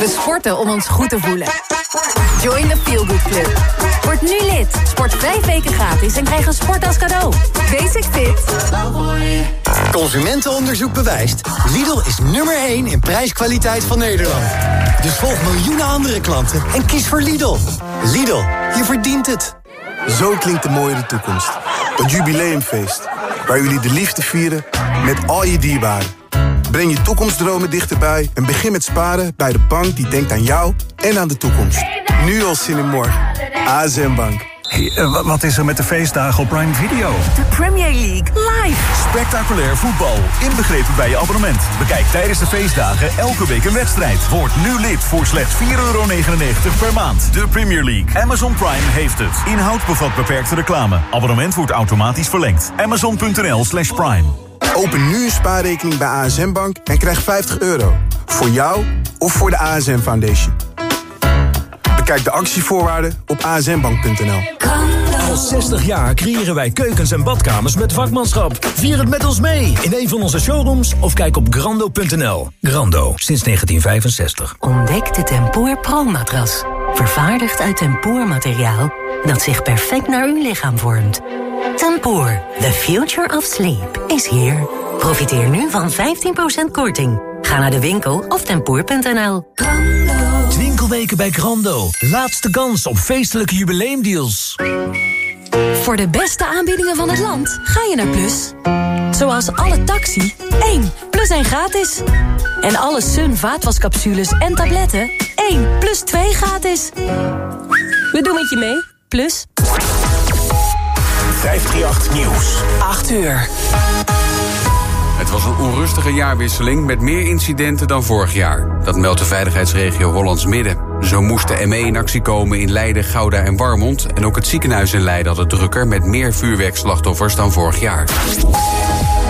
We sporten om ons goed te voelen. Join the Feel Good Club. Word nu lid. Sport vijf weken gratis en krijg een sport als cadeau. Basic Fit. Consumentenonderzoek bewijst. Lidl is nummer 1 in prijskwaliteit van Nederland. Dus volg miljoenen andere klanten en kies voor Lidl. Lidl, je verdient het. Zo klinkt de mooie toekomst. Het jubileumfeest. Waar jullie de liefde vieren met al je dierbaren. Breng je toekomstdromen dichterbij en begin met sparen bij de bank die denkt aan jou en aan de toekomst. Nu al zin in morgen. ASM Bank. Hey, eh, wat is er met de feestdagen op Prime Video? De Premier League live. Spectaculair voetbal, inbegrepen bij je abonnement. Bekijk tijdens de feestdagen elke week een wedstrijd. Word nu lid voor slechts 4,99 per maand. De Premier League. Amazon Prime heeft het. Inhoud bevat beperkte reclame. Abonnement wordt automatisch verlengd. Amazon.nl slash Prime. Open nu een spaarrekening bij ASM Bank en krijg 50 euro. Voor jou of voor de ASM Foundation. Bekijk de actievoorwaarden op asmbank.nl. Al 60 jaar creëren wij keukens en badkamers met vakmanschap. Vier het met ons mee in een van onze showrooms of kijk op grando.nl. Grando, sinds 1965. Ontdek de Tempoor Pro-matras. Vervaardigd uit tempoormateriaal dat zich perfect naar uw lichaam vormt. Tempoor, the future of sleep, is here. Profiteer nu van 15% korting. Ga naar de winkel of tempoor.nl. Winkelweken bij Grando. Laatste kans op feestelijke jubileumdeals. Voor de beste aanbiedingen van het land ga je naar Plus. Zoals alle taxi, 1 plus 1 gratis. En alle Sun vaatwascapsules en tabletten, 1 plus 2 gratis. We doen het je mee, Plus. 538 Nieuws. 8 uur. Het was een onrustige jaarwisseling met meer incidenten dan vorig jaar. Dat meldt de veiligheidsregio Hollands Midden. Zo moest de ME in actie komen in Leiden, Gouda en Warmond... en ook het ziekenhuis in Leiden had het drukker... met meer vuurwerkslachtoffers dan vorig jaar.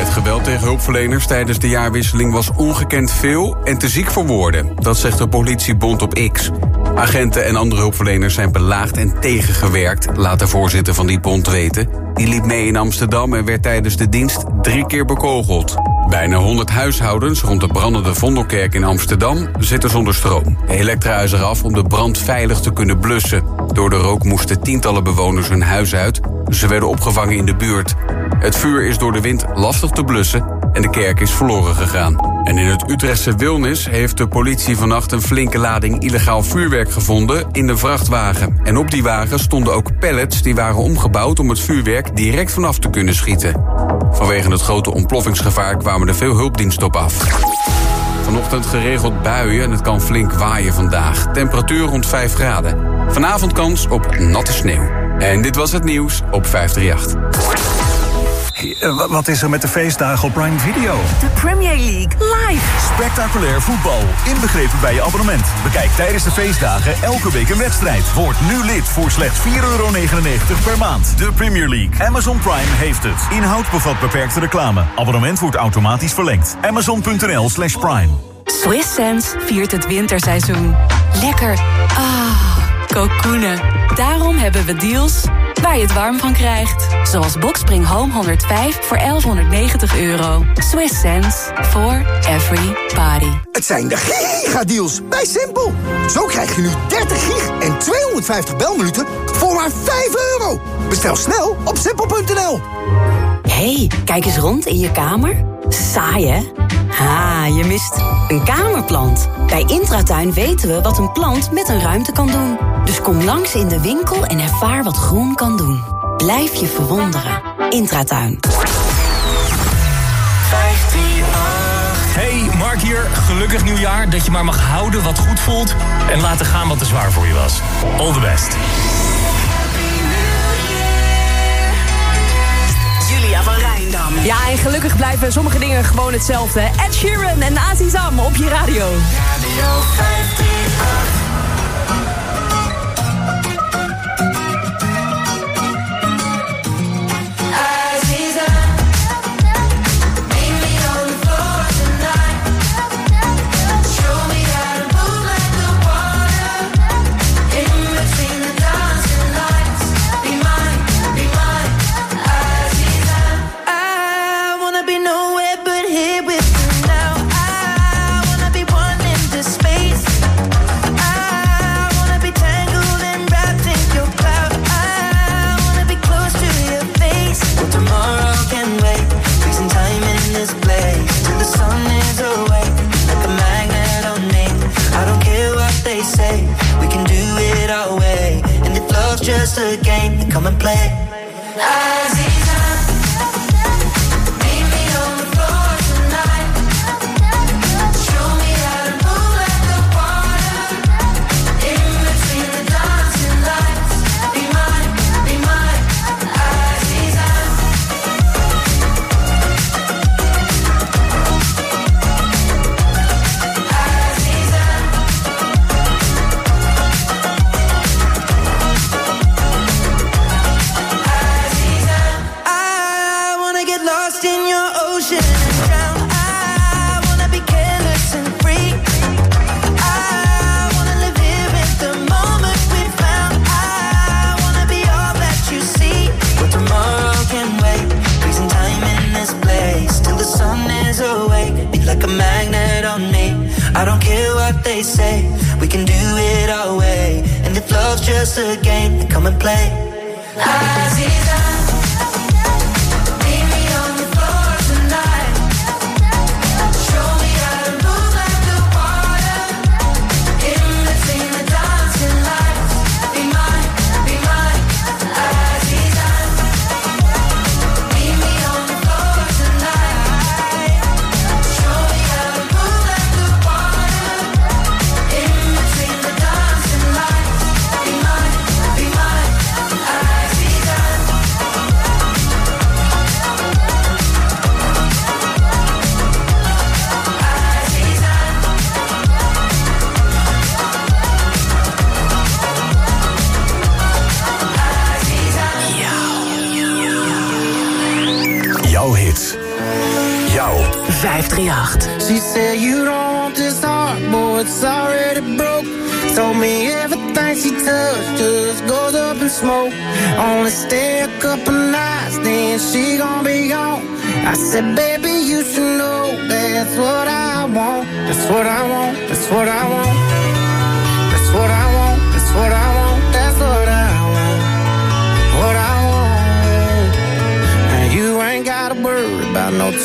Het geweld tegen hulpverleners tijdens de jaarwisseling was ongekend veel en te ziek voor woorden. Dat zegt de politiebond op X. Agenten en andere hulpverleners zijn belaagd en tegengewerkt, laat de voorzitter van die bond weten. Die liep mee in Amsterdam en werd tijdens de dienst drie keer bekogeld. Bijna 100 huishoudens rond de brandende Vondelkerk in Amsterdam zitten zonder stroom. De elektra is eraf om de brand veilig te kunnen blussen. Door de rook moesten tientallen bewoners hun huis uit. Ze werden opgevangen in de buurt. Het vuur is door de wind lastig te blussen en de kerk is verloren gegaan. En in het Utrechtse Wilnis heeft de politie vannacht een flinke lading illegaal vuurwerk gevonden in de vrachtwagen. En op die wagen stonden ook pallets die waren omgebouwd om het vuurwerk direct vanaf te kunnen schieten. Vanwege het grote ontploffingsgevaar kwamen er veel hulpdiensten op af. Vanochtend geregeld buien en het kan flink waaien vandaag. Temperatuur rond 5 graden. Vanavond kans op natte sneeuw. En dit was het nieuws op 538. Eh, wat is er met de feestdagen op Prime Video? De Premier League live. Spectaculair voetbal, inbegrepen bij je abonnement. Bekijk tijdens de feestdagen elke week een wedstrijd. Word nu lid voor slechts 4,99 per maand. De Premier League. Amazon Prime heeft het. Inhoud bevat beperkte reclame. Abonnement wordt automatisch verlengd. Amazon.nl slash prime. Swiss Sense viert het winterseizoen. Lekker. Ah, kokoenen. Daarom hebben we deals waar je het warm van krijgt. Zoals Boxspring Home 105 voor 1190 euro. Swiss sense for every body. Het zijn de gigadeals bij Simpel. Zo krijg je nu 30 gig en 250 belminuten voor maar 5 euro. Bestel snel op simpel.nl. hey, kijk eens rond in je kamer. Saai, hè? Ha, je mist een kamerplant. Bij Intratuin weten we wat een plant met een ruimte kan doen. Dus kom langs in de winkel en ervaar wat groen kan doen. Blijf je verwonderen. Intratuin. Hey, Mark hier. Gelukkig nieuwjaar. Dat je maar mag houden wat goed voelt. En laten gaan wat te zwaar voor je was. All the best. Ja, en gelukkig blijven sommige dingen gewoon hetzelfde. Ed Sheeran en Azizam op je radio. Radio 538. come and play. I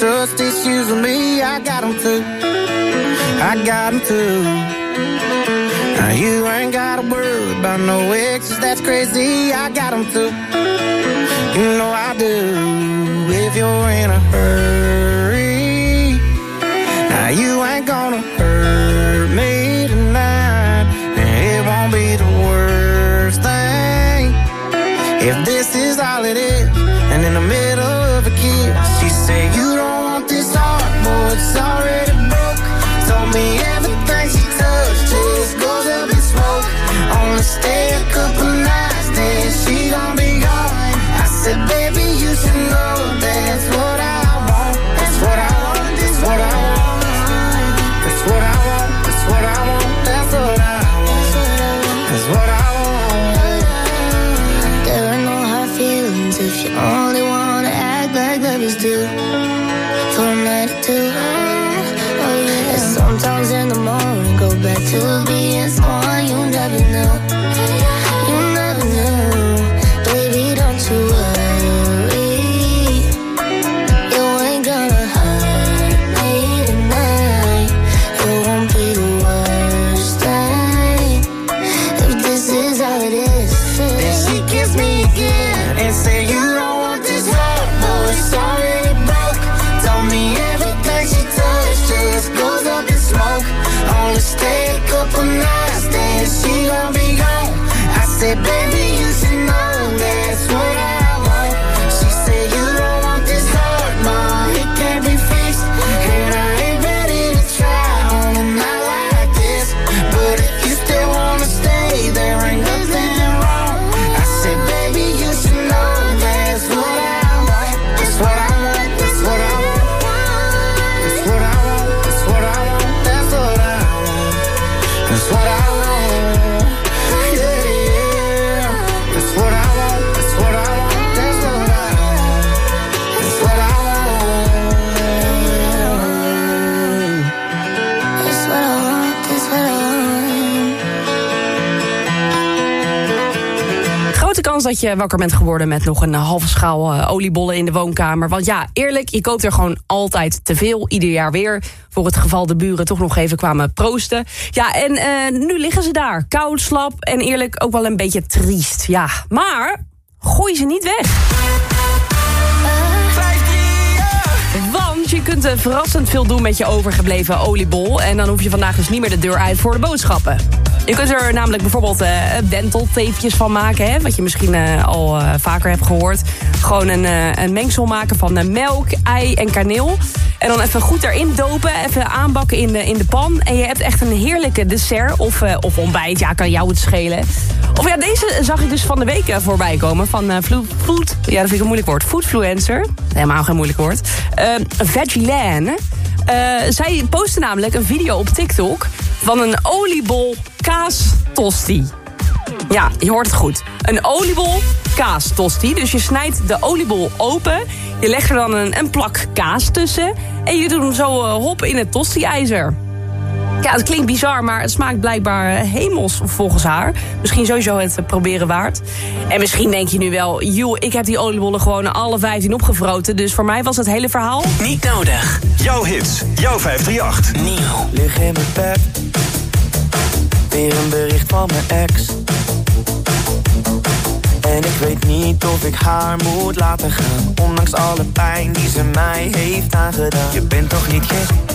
trust issues with me, I got them too. I got them too. Now you ain't got to word about no exes, that's crazy, I got them too. You know I do, if you're in a hurry. Je wakker bent geworden met nog een halve schaal eh, oliebollen in de woonkamer. Want ja, eerlijk, je koopt er gewoon altijd te veel. Ieder jaar weer. Voor het geval de buren toch nog even kwamen proosten. Ja, en eh, nu liggen ze daar. Koud, slap en eerlijk ook wel een beetje triest. Ja, maar gooi ze niet weg. Je kunt eh, verrassend veel doen met je overgebleven oliebol. En dan hoef je vandaag dus niet meer de deur uit voor de boodschappen. Je kunt er namelijk bijvoorbeeld uh, denteltapejes van maken. Hè, wat je misschien uh, al vaker hebt gehoord. Gewoon een, een mengsel maken van melk, ei en kaneel. En dan even goed erin dopen. Even aanbakken in de, in de pan. En je hebt echt een heerlijke dessert. Of, of ontbijt. Ja, kan jou het schelen. Of ja, deze zag ik dus van de week voorbij komen. Van Food... Ja, dat vind ik een moeilijk woord. Foodfluencer. Helemaal geen moeilijk woord. Vegilane. zij postte namelijk een video op TikTok van een oliebol kaastosti. Ja, je hoort het goed. Een oliebol kaastosti. Dus je snijdt de oliebol open. Je legt er dan een, een plak kaas tussen. En je doet hem zo uh, hop in het tosti-ijzer. Ja, het klinkt bizar, maar het smaakt blijkbaar hemels volgens haar. Misschien sowieso het proberen waard. En misschien denk je nu wel, joh, ik heb die oliebollen gewoon alle 15 opgevroten. Dus voor mij was het hele verhaal... Niet nodig. Jouw hits, jouw 538. Nieuw. Lig in mijn bed. Weer een bericht van mijn ex. En ik weet niet of ik haar moet laten gaan. Ondanks alle pijn die ze mij heeft aangedaan. Je bent toch niet gek?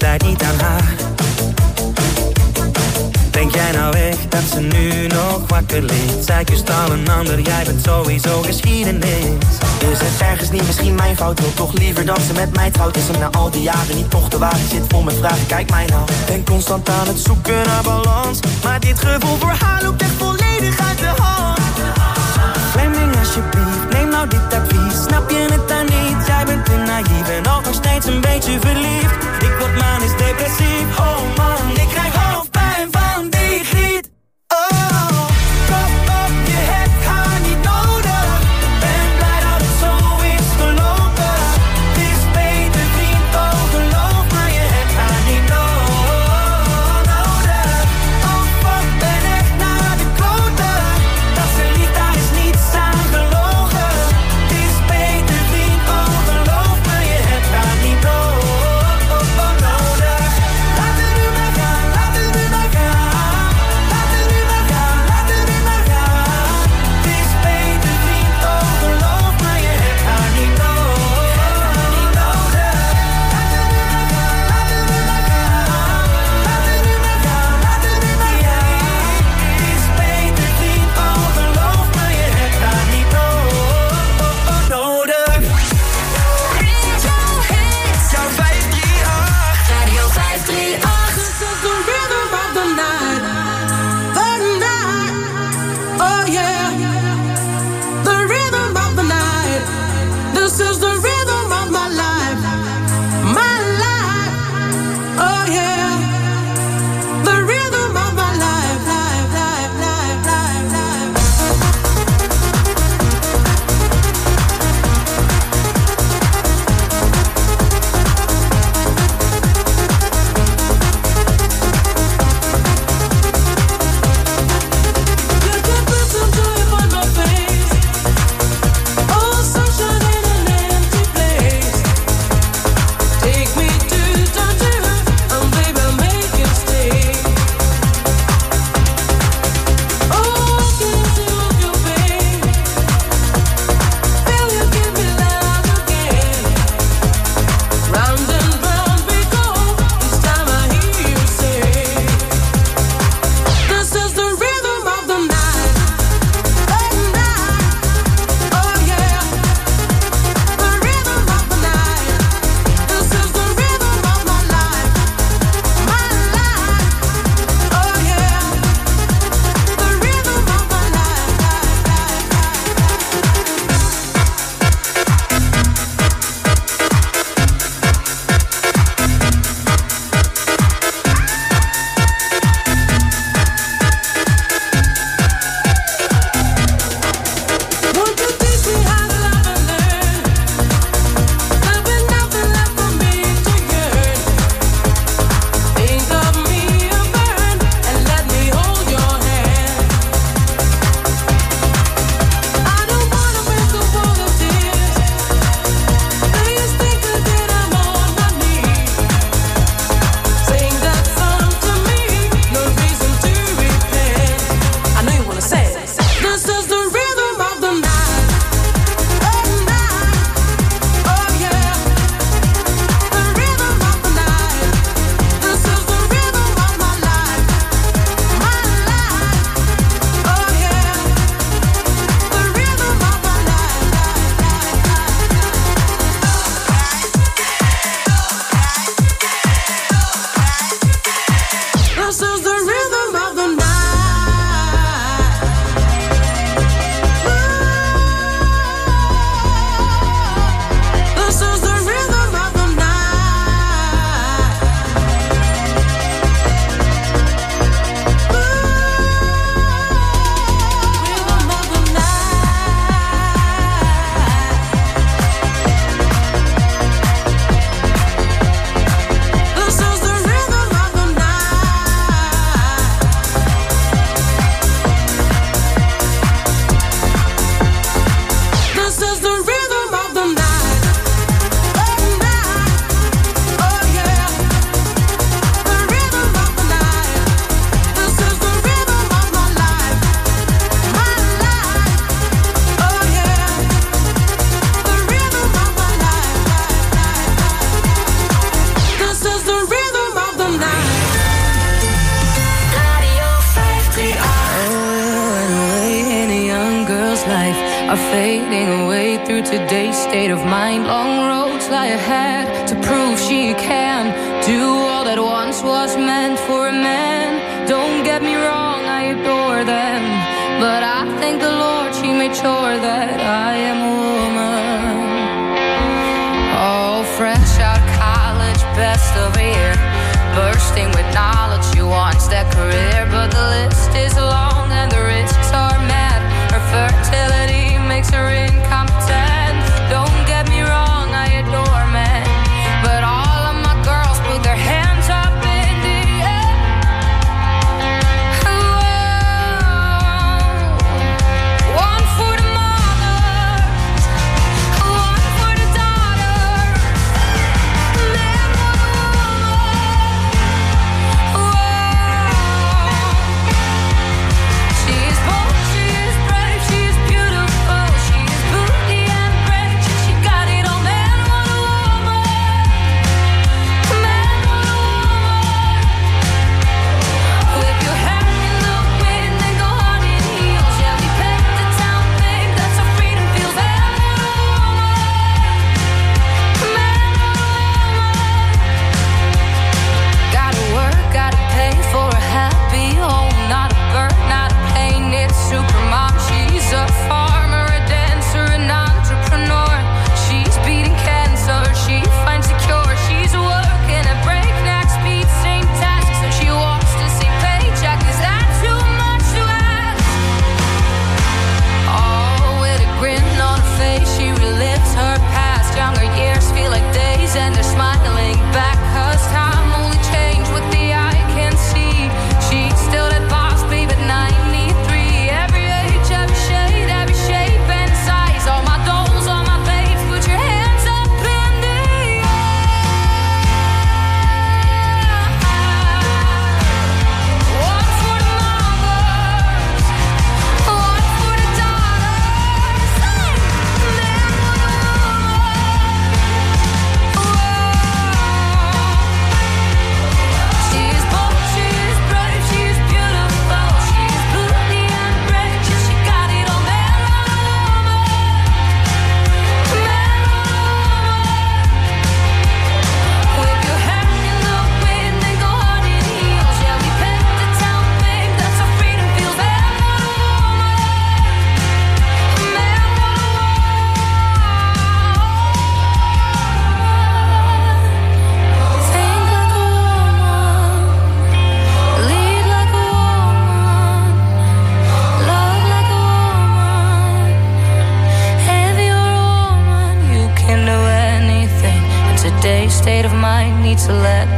tijd niet aan haar. Denk jij nou echt dat ze nu nog wakker ligt? Zij kust al een ander, jij bent sowieso geschiedenis. Is het ergens niet misschien mijn fout? Wil toch liever dat ze met mij trouwt? Is hem na al die jaren niet toch de waarheid? Zit vol met vragen, kijk mij nou. Ben constant aan het zoeken naar balans. Maar dit gevoel voor haar loopt echt volledig uit de hand. Fleming alsjeblieft, neem nou dit advies Snap je het dan niet? Jij bent te naïef en ook nog steeds een beetje verliefd. Ik word manisch depressief, oh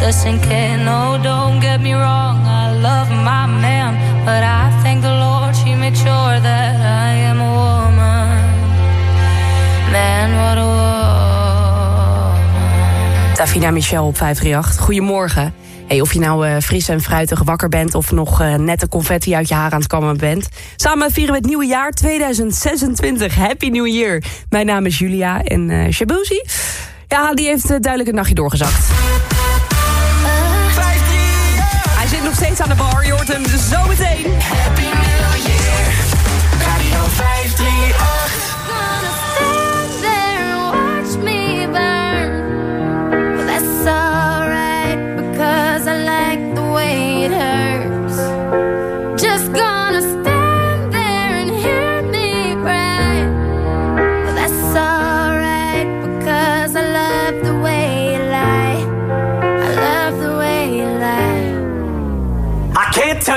Listen, care. No, don't get me wrong, I love my man, but I thank the Lord she made sure that I am a woman. Man, what a woman. Davina Michel op 538. Goedemorgen. Hey, of je nou uh, fris en fruitig wakker bent of nog uh, net de confetti uit je haar aan het kammen bent. Samen vieren we het nieuwe jaar 2026. Happy New Year. Mijn naam is Julia en eh, uh, Shabuzi. Ja, die heeft duidelijk een nachtje doorgezakt. Meis aan de bar. Je hoort hem zo meteen.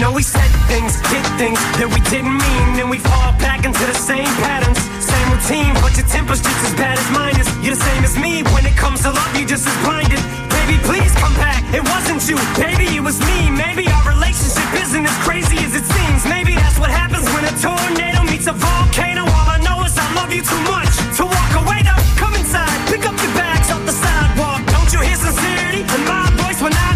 know we said things, did things that we didn't mean, and we fall back into the same patterns, same routine. But your temper's just as bad as mine is. You're the same as me when it comes to love. You just as blinded. Baby, please come back. It wasn't you, baby, it was me. Maybe our relationship isn't as crazy as it seems. Maybe that's what happens when a tornado meets a volcano. All I know is I love you too much to walk away. Now come inside, pick up your bags off the sidewalk. Don't you hear sincerity in my voice when I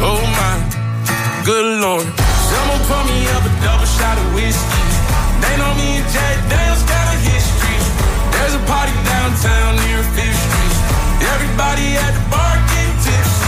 Oh my, good lord. Someone pour me up a double shot of whiskey. They know me and Jack Daniels got a history. There's a party downtown near Fifth Street. Everybody at the bar getting tipsy.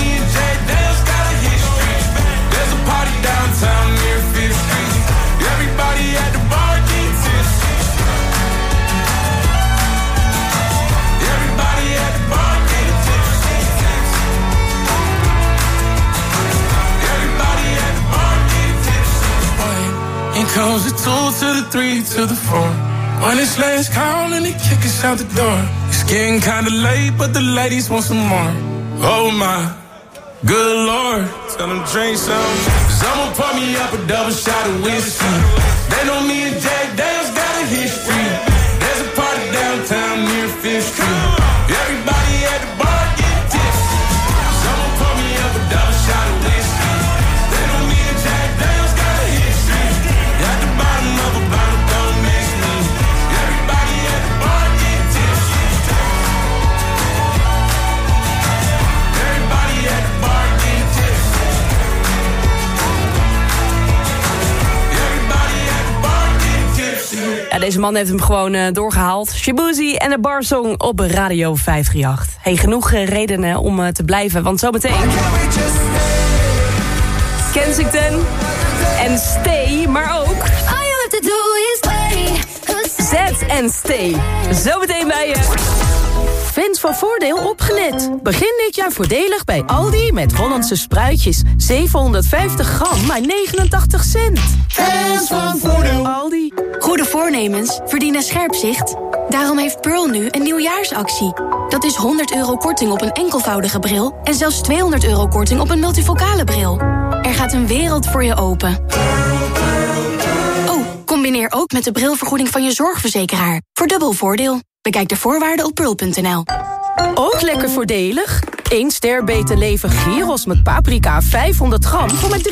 me downtown near Fifth Street. Everybody at the bar getting tipsy. Everybody at the bar getting tipsy. Everybody at the bar getting tipsy. In comes the two to the three to the four. When it's last call and they kick us out the door. It's getting kinda late, but the ladies want some more. Oh my, good lord. Tell them drink some. Someone pour me up a double shot of whiskey. They know me and Jack Dale's got a history. There's a party downtown near Fifth Street. Deze man heeft hem gewoon eh, doorgehaald. Shibuzi en de barsong op Radio 538. Hey, genoeg eh, redenen om eh, te blijven, want zometeen... Kensington en Stay, maar ook... All you have to do is play. Z en Stay. Zometeen bij je. Fans van Voordeel opgelet. Begin dit jaar voordelig bij Aldi met Hollandse spruitjes. 750 gram, maar 89 cent. Fans van Voordeel. Aldi. Goede voornemens verdienen scherp zicht. Daarom heeft Pearl nu een nieuwjaarsactie. Dat is 100 euro korting op een enkelvoudige bril... en zelfs 200 euro korting op een multifocale bril. Er gaat een wereld voor je open. Oh, combineer ook met de brilvergoeding van je zorgverzekeraar. Voor dubbel voordeel. Bekijk de voorwaarden op pearl.nl. Ook lekker voordelig. 1 ster beter leven gyros met paprika 500 gram voor maar 3,59.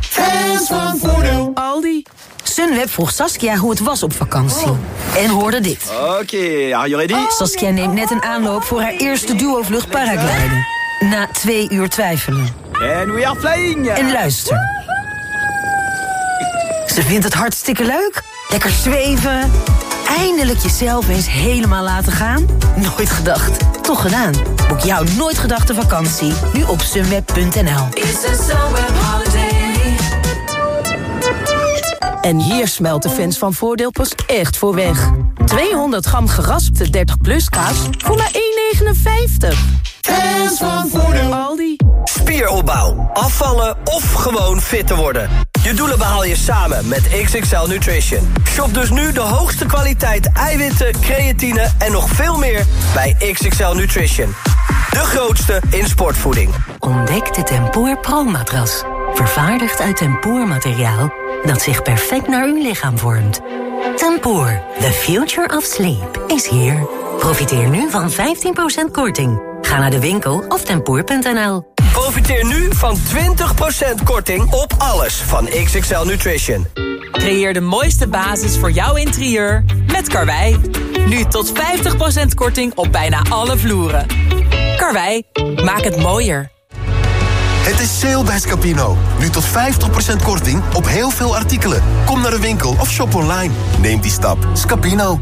Fans van Voordeel. Aldi. Sunweb vroeg Saskia hoe het was op vakantie. En hoorde dit. Oké, are you ready? Saskia neemt net een aanloop voor haar eerste duo-vlucht paragliden. Na twee uur twijfelen. And we are flying! En luister. Ze vindt het hartstikke leuk. Lekker zweven. Eindelijk jezelf eens helemaal laten gaan. Nooit gedacht. Toch gedaan. Boek jouw nooit gedachte vakantie. Nu op sunweb.nl. En hier smelt de fans van Voordeel pas echt voor weg. 200 gram geraspte 30 plus kaas voor maar 1,59. Fans van Voordeel. Aldi. Spieropbouw, afvallen of gewoon fit te worden. Je doelen behaal je samen met XXL Nutrition. Shop dus nu de hoogste kwaliteit eiwitten, creatine en nog veel meer bij XXL Nutrition. De grootste in sportvoeding. Ontdek de Tempoor Pro-matras. Vervaardigd uit tempoormateriaal dat zich perfect naar uw lichaam vormt. Tempoor, the future of sleep, is here. Profiteer nu van 15% korting. Ga naar de winkel of tempoor.nl. Profiteer nu van 20% korting op alles van XXL Nutrition. Creëer de mooiste basis voor jouw interieur met Karwei. Nu tot 50% korting op bijna alle vloeren. Karwei, maak het mooier. Het is sale bij Scapino. Nu tot 50% korting op heel veel artikelen. Kom naar de winkel of shop online. Neem die stap. Scapino.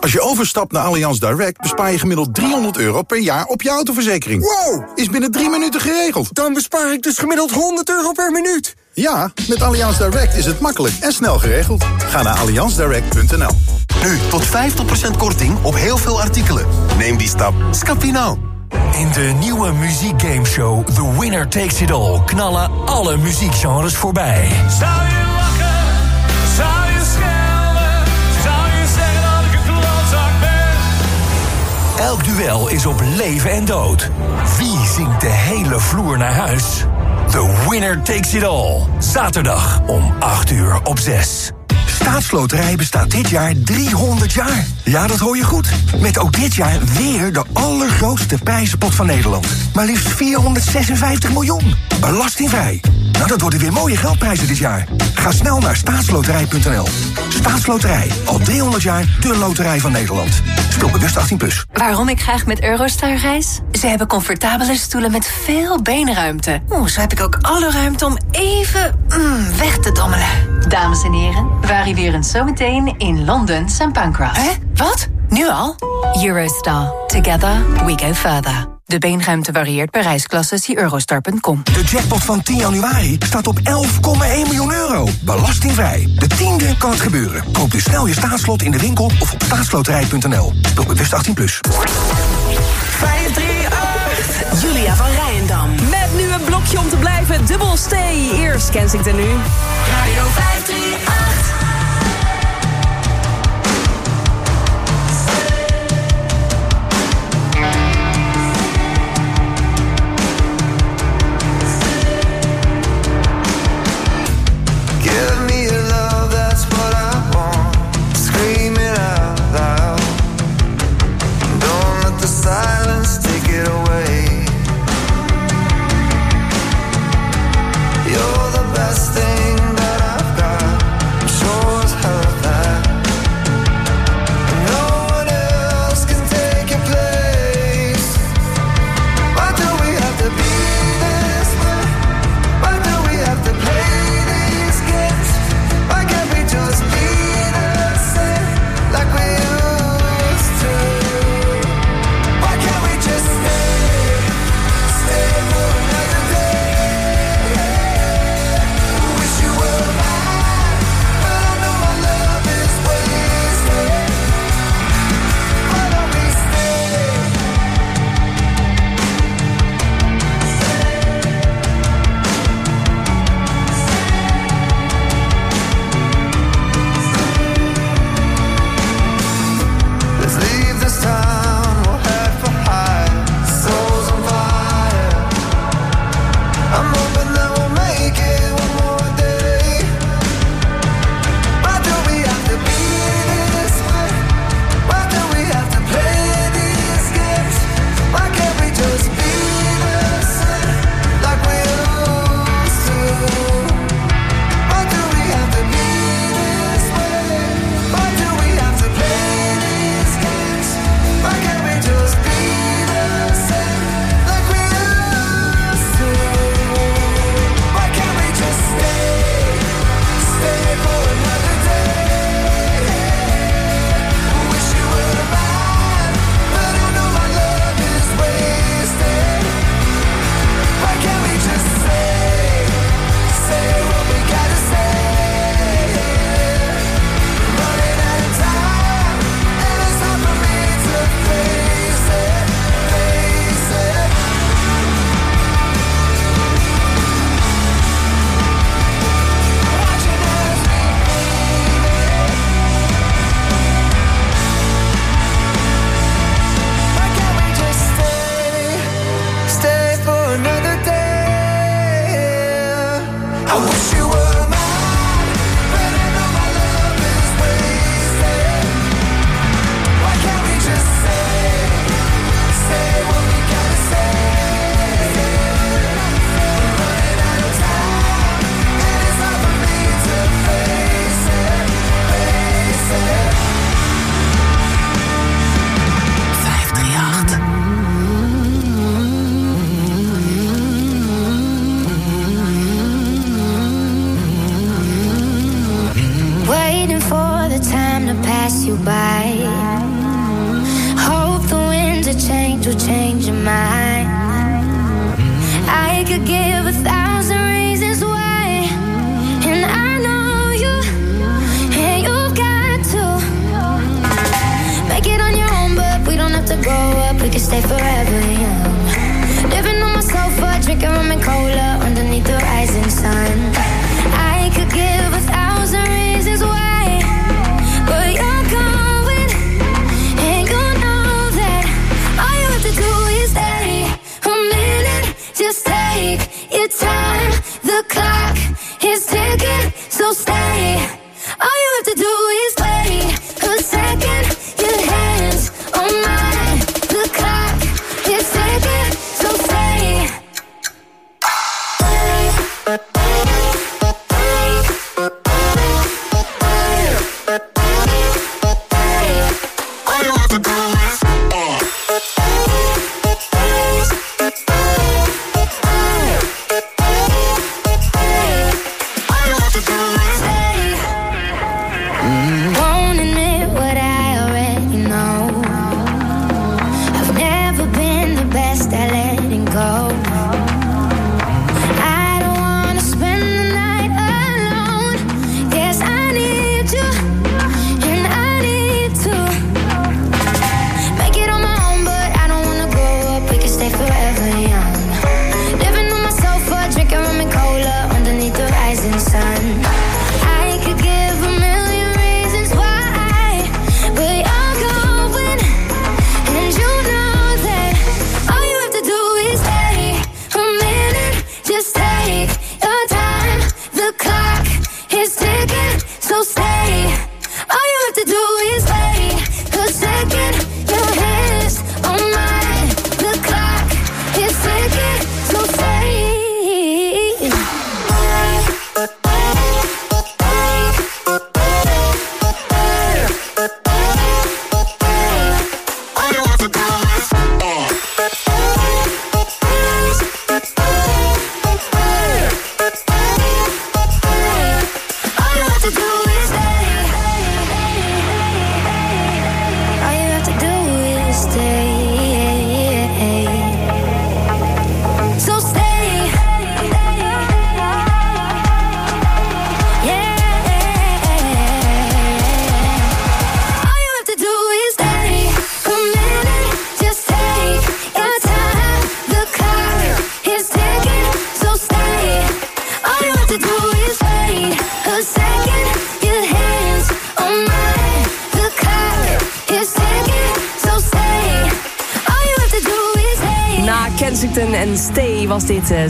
Als je overstapt naar Allianz Direct bespaar je gemiddeld 300 euro per jaar op je autoverzekering. Wow! Is binnen drie minuten geregeld. Dan bespaar ik dus gemiddeld 100 euro per minuut. Ja, met Allianz Direct is het makkelijk en snel geregeld. Ga naar allianzdirect.nl. Nu tot 50% korting op heel veel artikelen. Neem die stap. Scapino. In de nieuwe muziekgameshow The Winner Takes It All knallen alle muziekgenres voorbij. Zou Elk duel is op leven en dood. Wie zingt de hele vloer naar huis? The Winner Takes It All. Zaterdag om 8 uur op 6. Staatsloterij bestaat dit jaar 300 jaar. Ja, dat hoor je goed. Met ook dit jaar weer de allergrootste prijzenpot van Nederland. Maar liefst 456 miljoen. Belastingvrij. Nou, dat worden weer mooie geldprijzen dit jaar. Ga snel naar staatsloterij.nl. Staatsloterij. Al 300 jaar de loterij van Nederland. Speel bewust 18+. Plus. Waarom ik graag met Eurostar reis? Ze hebben comfortabele stoelen met veel beenruimte. Oeh, zo heb ik ook alle ruimte om even mm, weg te dommelen. Dames en heren, we arriveren zometeen in Londen St. Pancras. Hè? Wat? Nu al? Eurostar. Together we go further. De beenruimte varieert per reisklasse. Zie eurostar.com. De jackpot van 10 januari staat op 11,1 miljoen euro. Belastingvrij. De tiende kan het gebeuren. Koop dus snel je staatslot in de winkel of op staatsloterij.nl. Speel bewust 18+. Plus. 538. Julia van Rijendam. Blokje om te blijven. Dubbel stay. Eerst Kensington nu. Radio 538.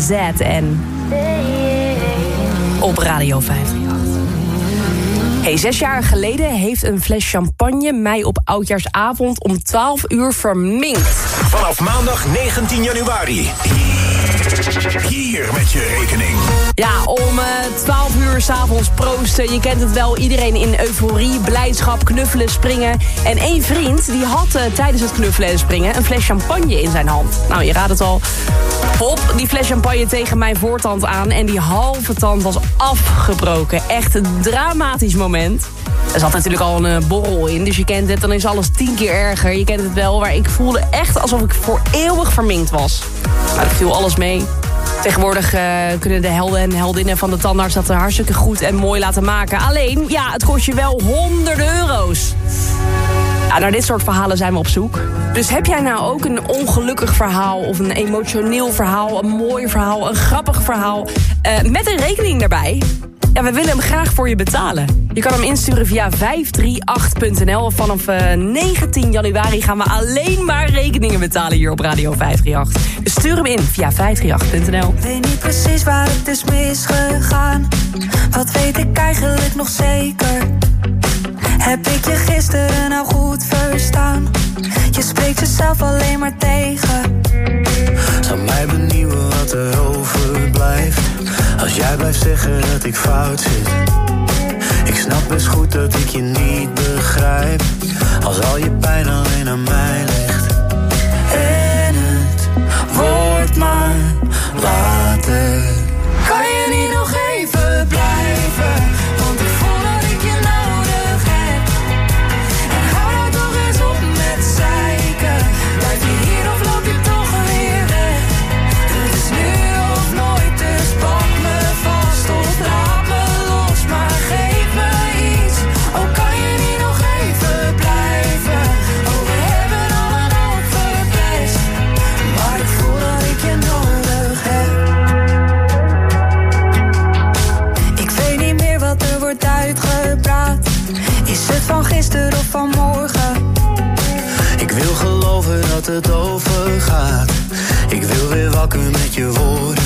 ZN. Op Radio 538. Hey, zes jaar geleden heeft een fles champagne mij op oudjaarsavond om 12 uur verminkt. Vanaf maandag 19 januari. Hier met je rekening. Ja, om eh 12 uur s'avonds proosten. Je kent het wel, iedereen in euforie, blijdschap, knuffelen, springen. En één vriend die had eh, tijdens het knuffelen en springen... een fles champagne in zijn hand. Nou, je raadt het al. Hop, die fles champagne tegen mijn voortand aan... en die halve tand was afgebroken. Echt een dramatisch moment. Er zat natuurlijk al een eh, borrel in, dus je kent het. Dan is alles tien keer erger. Je kent het wel, maar ik voelde echt alsof ik voor eeuwig verminkt was. Maar er viel alles mee. Tegenwoordig eh, kunnen de helden en heldinnen van de tandarts dat hartstikke goed en mooi laten maken. Alleen, ja, het kost je wel honderden euro's. Ja, naar dit soort verhalen zijn we op zoek. Dus heb jij nou ook een ongelukkig verhaal of een emotioneel verhaal, een mooi verhaal, een grappig verhaal, eh, met een rekening daarbij? Ja, we willen hem graag voor je betalen. Je kan hem insturen via 538.nl. Vanaf eh, 19 januari gaan we alleen maar rekeningen betalen hier op Radio 538. Dus stuur hem in via 538.nl. Weet niet precies waar het is misgegaan. Wat weet ik eigenlijk nog zeker? Heb ik je gisteren nou goed verstaan? Je spreekt jezelf alleen maar tegen. Zou mij benieuwen wat er overblijft. Als jij blijft zeggen dat ik fout zit ik snap best goed dat ik je niet begrijp. Als al je pijn alleen aan mij ligt. het over gaat. Ik wil weer wakker met je woorden.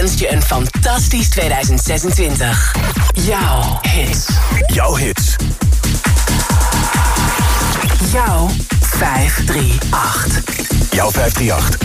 Wens je een fantastisch 2026. Jouw hits. Jouw hits. Jouw 538. Jouw 538.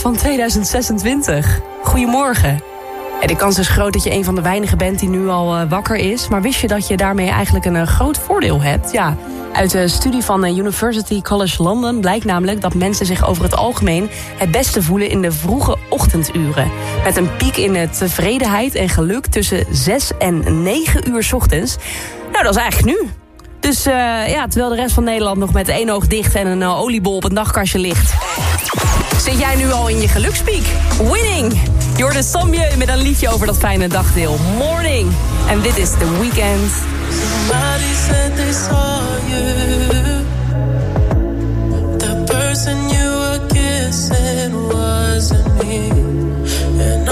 van 2026. Goedemorgen. De kans is groot dat je een van de weinigen bent die nu al eh, wakker is. Maar wist je dat je daarmee eigenlijk een eh, groot voordeel hebt? Ja. Uit een studie van eh, University College London blijkt namelijk dat mensen zich over het algemeen het beste voelen in de vroege ochtenduren. Met een piek in tevredenheid en geluk tussen 6 en 9 uur ochtends. Nou, dat is eigenlijk nu. Dus ja, terwijl de rest van Nederland nog met één oog dicht en een oliebol op het nachtkastje ligt. Zit jij nu al in je gelukspiek? Winning! Jordan Samje met een liedje over dat fijne dagdeel. Morning! En dit is The Weekend. Somebody said they saw you. The person you were me. And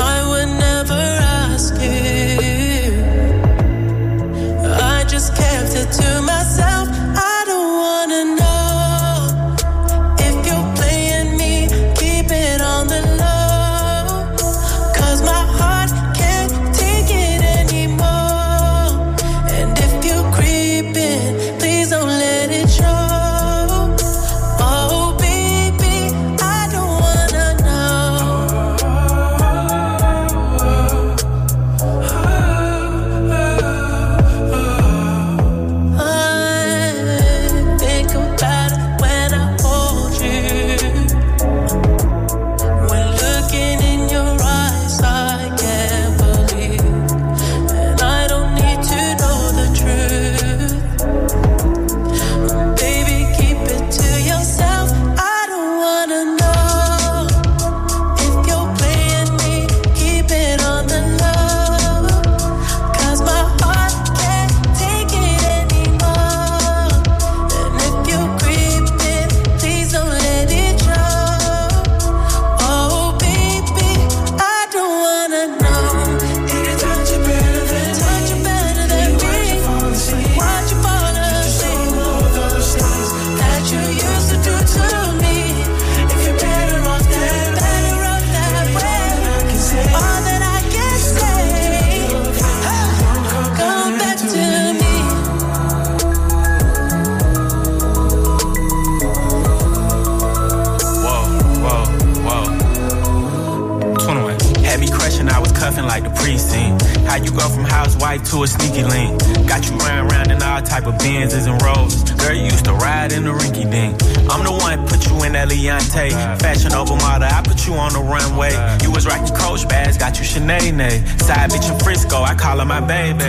with sneaky link. Got you riding around in all type of Benz's and Rolls. Girl, you used to ride in the rinky dink. I'm the one put you in that Leontay. Fashion over model, I put you on the runway. You was rocking Coach bags, got you Sinead. Side bitch in Frisco, I call her my baby.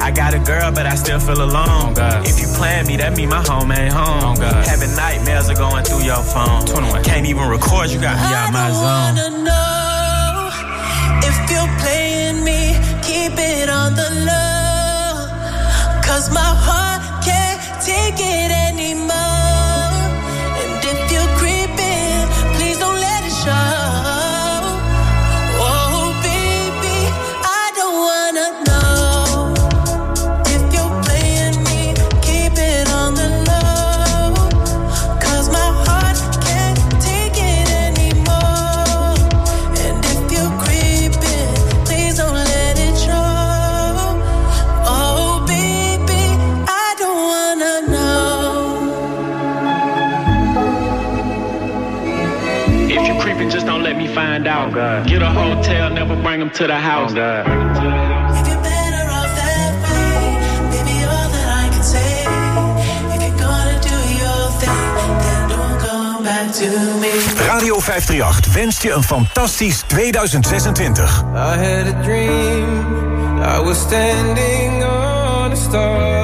I got a girl, but I still feel alone. If you plan me, that mean my home ain't home. Having nightmares are going through your phone. Can't even record, you got me out my zone. them to the house. Oh, God. Radio 538 wenst je een fantastisch 2026. I had a dream, I was standing on a star.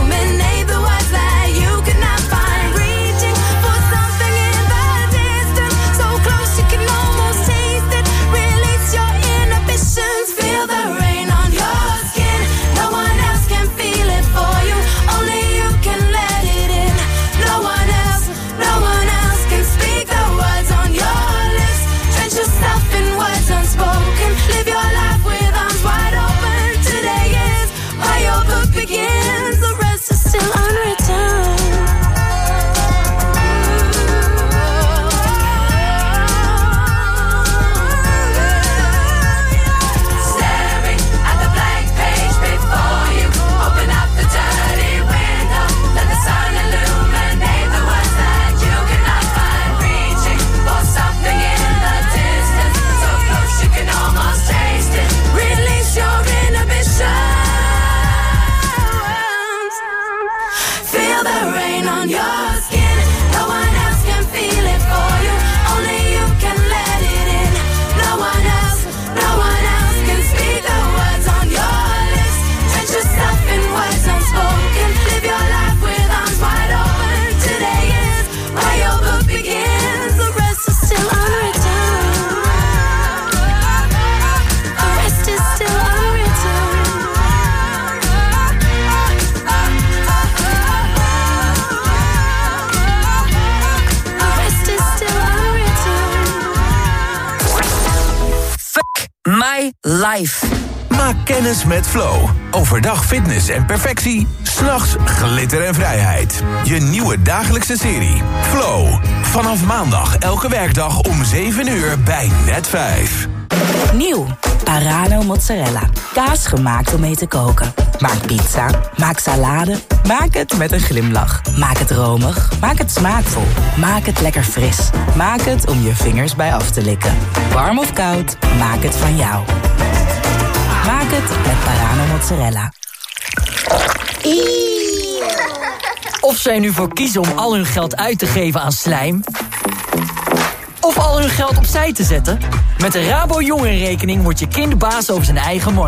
fitness en perfectie. S'nachts glitter en vrijheid. Je nieuwe dagelijkse serie, Flow. Vanaf maandag elke werkdag om 7 uur bij Net 5. Nieuw, Parano mozzarella. Kaas gemaakt om mee te koken. Maak pizza, maak salade, maak het met een glimlach. Maak het romig, maak het smaakvol, maak het lekker fris. Maak het om je vingers bij af te likken. Warm of koud, maak het van jou. Maak het met Parano mozzarella. Of zij nu voor kiezen om al hun geld uit te geven aan slijm... of al hun geld opzij te zetten... met de Rabo Jongerenrekening wordt je kind baas over zijn eigen morgen.